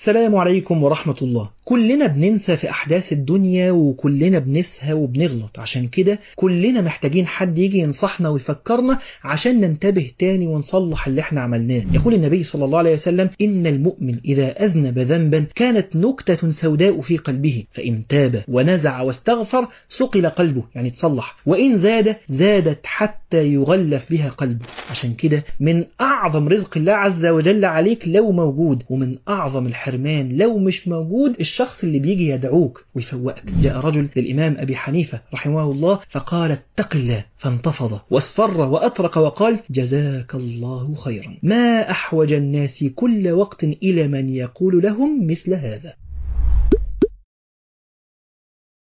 السلام عليكم ورحمة الله. كلنا بننسى في أحداث الدنيا وكلنا بنسهى وبنغلط. عشان كده كلنا محتاجين حد يجي ينصحنا ويفكرنا عشان ننتبه تاني ونصلح اللي إحنا عملناه. يقول النبي صلى الله عليه وسلم إن المؤمن إذا أذنب ذنبا كانت نكتة سوداء في قلبه فإن تاب ونزع واستغفر سقل قلبه يعني تصلح. وإن زاد زادت حتى يغلف بها قلبه. عشان كده من أعظم رزق الله عز وجل عليك لو موجود ومن أعظم الحياة حرمان لو مش موجود الشخص اللي بيجي يدعوك ويفوقك جاء رجل للإمام أبي حنيفة رحمه الله فقال اتق الله فانتفض واصفر وأطرق وقال جزاك الله خيرا. ما أحوج الناس كل وقت إلى من يقول لهم مثل هذا.